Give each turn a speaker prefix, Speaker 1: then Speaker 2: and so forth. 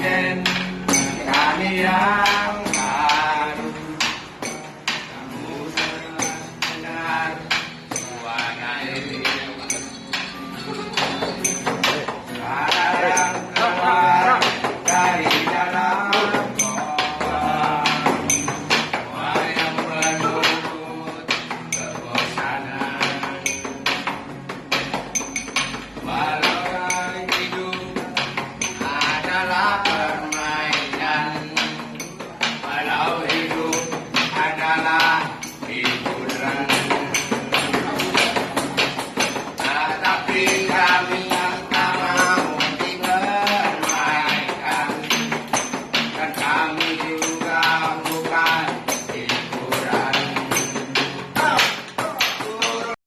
Speaker 1: President Kania. adalah permainan. Walau hidup adalah